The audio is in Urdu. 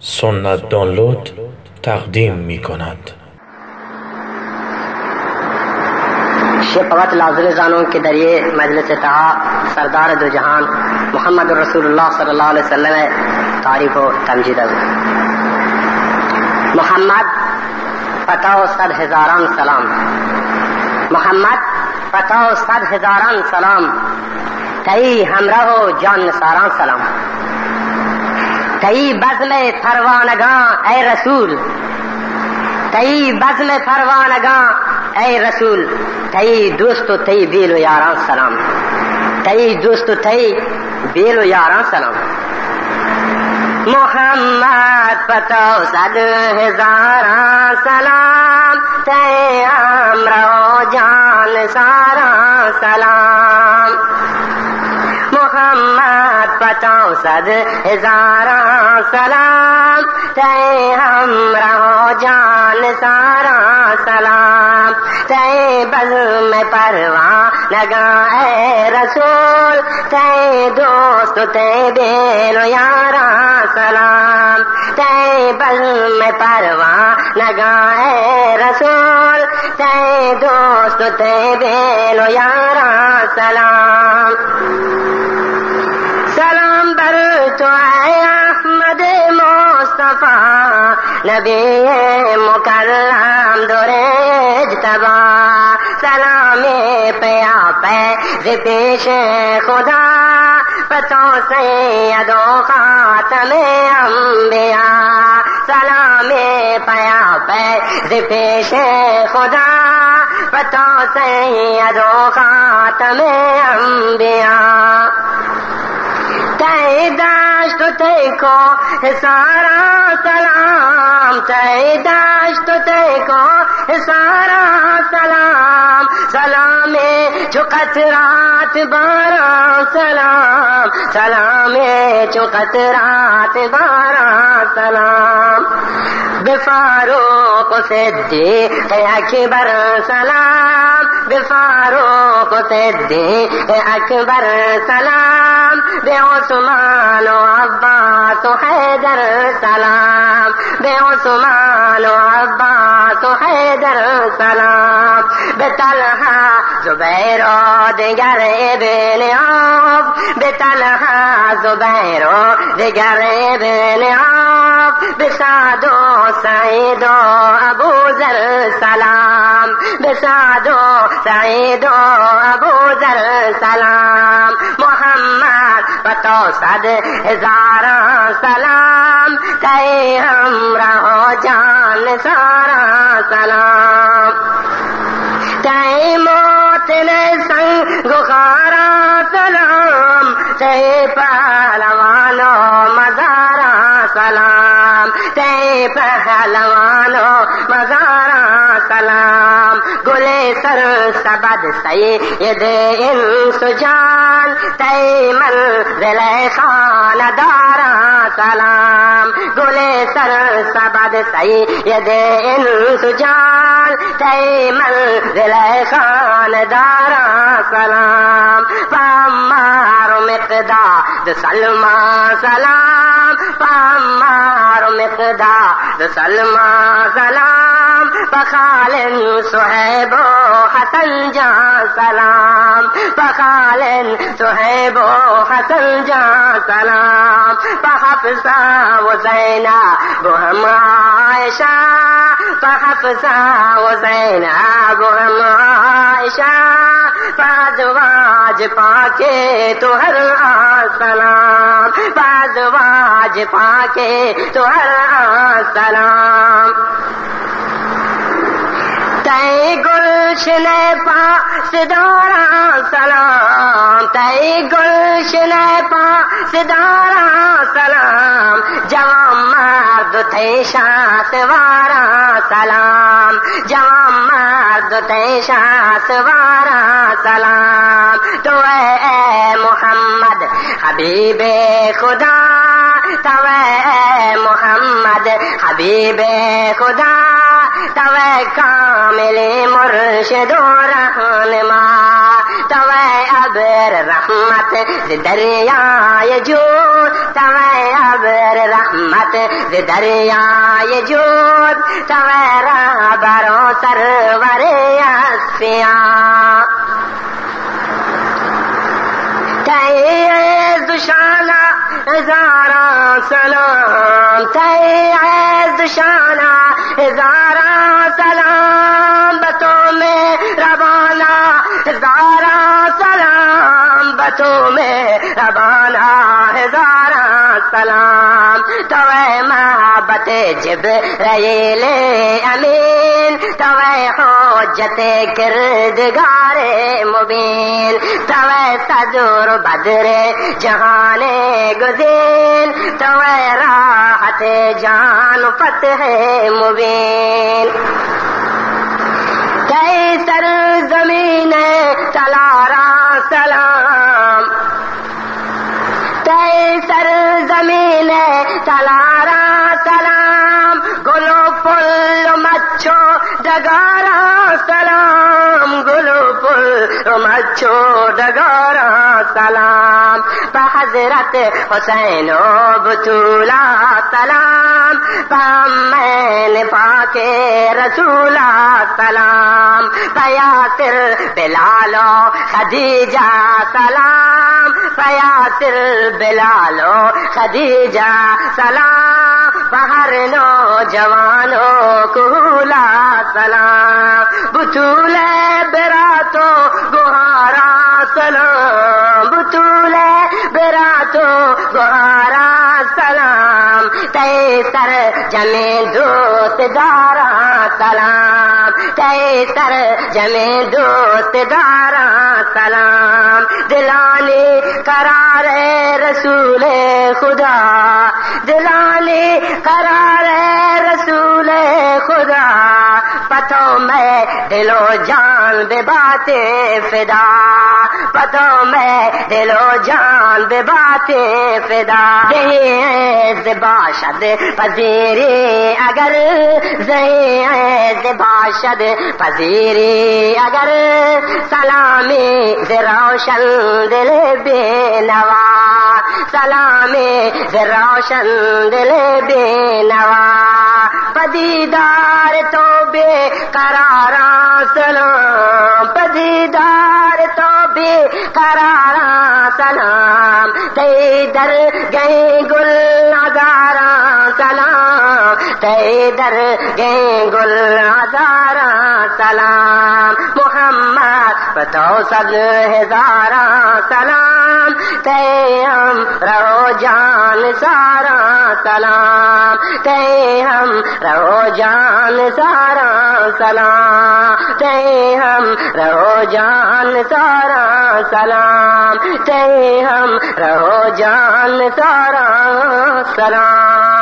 سنت دانلود تقدیم می کند شفقت لازل زانوں کے ذریعے مجلس تہا سردار دو جہان محمد رسول اللہ صلی اللہ علیہ وسلم تعریف و تمجید محمد پتہ و صد ہزاران سلام. محمد پتہ و صد ہزاران سلام. تئی ہمراہ و جان نثاران سلام. تئی بزم پروانگاں، اے رسول۔ تئی بزم پروانگاں، اے رسول۔ تئی دوست تئی بیل و یاران سلام۔ تئی دوست تئی بیل و یاران سلام۔ محمد پتو صد ہزار سلام۔ تے امرو جان سارا سلام۔ محمد پچاؤ سد ہزار سلام تے ہم رہو جان سارا سلام تے بل میں پرواں لگا اے رسول، تے دوست، تے بیل یارا سلام۔ تے بل میں پرواں لگا اے رسول، تے دوست، تے بیل یارا سلام۔ سلام بر تو اے احمد مصطفیٰ، نبی مکرم دورے اجتبا سلام پیا پہ پیش خدا، پتوں سے ادو خاتم انبیاء، سلام پیا پہ پیش خدا، پتوں سے ادو خاتم انبیاء۔ تے داشت تے کو سارا سلام تے داشت تے کو چکت رات بارہ، سلام سلام چکت رات بارہ، سلام۔ بفاروق صدیق اکبر، سلام۔ بفاروق صدیق اکبر، سلام۔ بے عثمان و عباس و حیدر سلام. بے عثمان و عباس و حیدر سلام. بے طلحہ زبیر و دیگر ابن عوف. بے طلحہ زبیر و دیگر ابن عوف. بے سعد و سعید و ابو ذر سلام. بے سعد و سعید و ابو ذر سلام. صد ہزار سلام تے ہم رہو جان سارا سلام۔ تے موت نے سنگ گخارا سلام تے پہلوانو مزارا سلام۔ تے پہلوانو گلے سر سبد سید ان سجان تے منزل خان دارا سلام۔ گلے سر سبد سید ان سجان تے منزل خان دارا سلام۔ پامار مقداد سلما سلام۔ پامار مقداد سلما سلام۔ پخالن سہیب حسن جا سلام. پخالن سہیب حسن جا سلام. پحفظہ و زینا بہم عائشہ پحفظہ و زینا بہم عائشہ پادواج پاکے تو ہر سلام پادواج پاکے تو ہر سلام تے گلشن پا سدارا سلام۔ تے گلشن پا سدارا سلام۔ جوام مرد تھے شاس وارا، سلام۔ جوام مرد تھے شاس وارا، سلام۔ تو اے محمد، حبیب خدا، تو اے محمد، حبیب خدا۔ تو کامل مرشد و رہنما تو ابر رحمت دریائے جو تو ابر رحمت دریائے جو تو برو سرور اسیاں دشانہ ہزارہ سلام۔ تے دشانہ ہزارہ سلام۔ بتوں میں روانہ ہزارہ سلام۔ بتوں میں روانہ ہزارہ سلام۔ تو محبت جب ریل امین، تو حجت کردگار مبین، تو تجر بدر جہان گزین، تو راحت جان فتح مبین۔ کئی سر زمین تلارا زمین تلارا سلام، گلو پل مچھو، ڈگارا سلام، گلو پل مچھو، ڈگارا سلام۔ حضرت حسین و بطولا سلام میں پاک رسولا سلام پیاسر بلالو خدیجہ سلام۔ پیاسر بلالو، خدیجہ سلام، بہر نو جوانوں کولا سلام، بطول براتو گہارا سلام، بطول براتو گہارا سلام تے سر جمے دوست دارا سلام۔ تے سر جمے دوست دارا سلام دلالی قرار رسول خدا دلالی قرار پتوں میں دلو جان بے باتیں فدا، پتوں میں دلو جان بے باتیں فدا۔ باشد پذیری اگر باشد پذیری اگر سلامی روشن دل بے نوا۔ سلامی روشن دل بے نوا۔ پدیدار تو بے قرارا سلام، پدیدار تو بے قرارا سلام، تے در گئے گل نظارا سلام، تے در گئے گل نظارا سلام، محمد بتو سب ہزارا سلام تے ہم رہو جان سارا سلام۔ تے ہم رہو جان سارا سلام۔ تے ہم رہو جان سارا سلام۔ تے ہم رہو جان سارا سلام۔